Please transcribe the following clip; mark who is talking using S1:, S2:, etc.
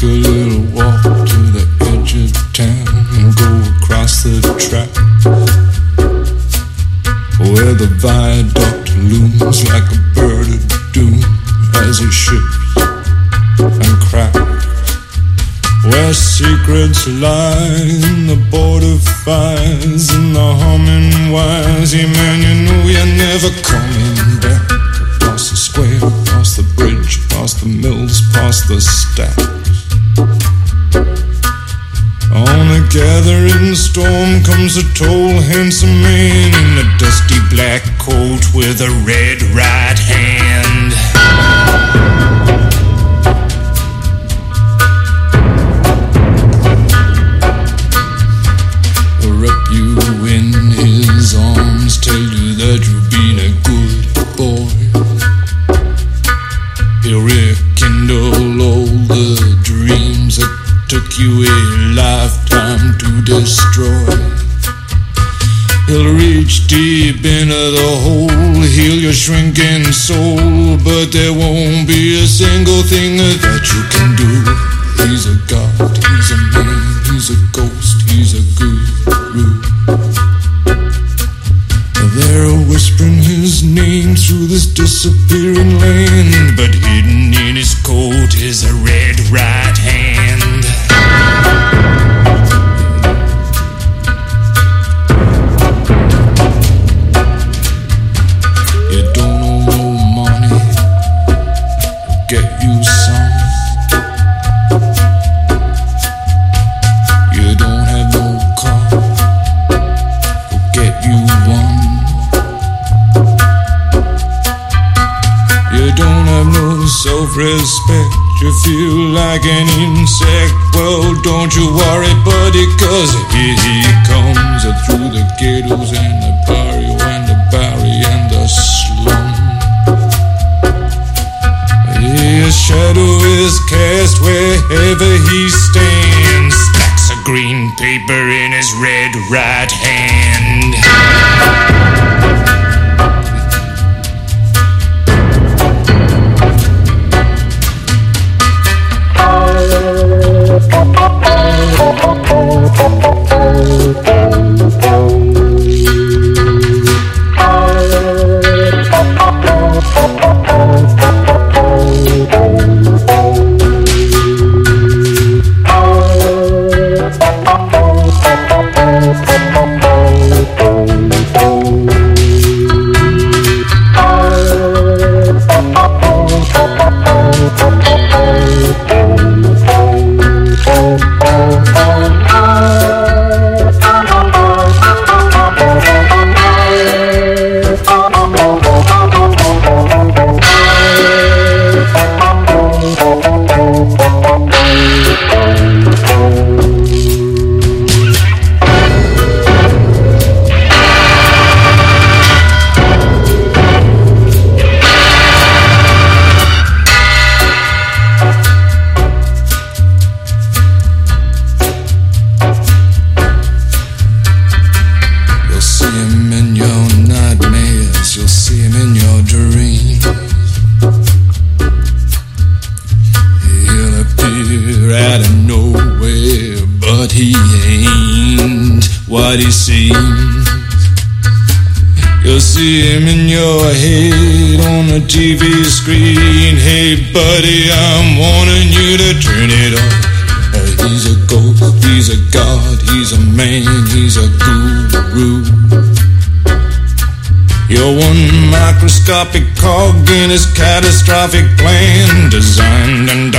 S1: Take a little walk to the edge of town and go across the track where the viaduct looms like a bird of doom as it shifts and cracks. Where secrets lie in the border fires and the humming wires. Yeah, man, you know you're never coming back. Across the square, across the bridge, past the mills, past the stack. On a gathering storm comes a tall, handsome man in a dusty black coat with a red right hand. Wrap you in his arms, tell you that you've been a good boy. He'll rekindle all the dreams that took you a deep into the hole, heal your shrinking soul, but there won't be a single thing that you can do. He's a god, he's a man, he's a ghost, he's a guru. They're whispering his name through this disappearing land, but hidden in his coat is a red right don't have no self-respect. You feel like an insect. Well, don't you worry, buddy, cause here he comes uh, through the ghettos and the barrio and the bowery and the slum. His shadow is cast wherever he stands. Stacks of green paper in his red right hand. He seems. You'll see him in your head on the TV screen. Hey, buddy, I'm warning you to turn it off. Uh, he's a ghost, he's a god, he's a man, he's a guru. You're one microscopic cog in his catastrophic plan, designed and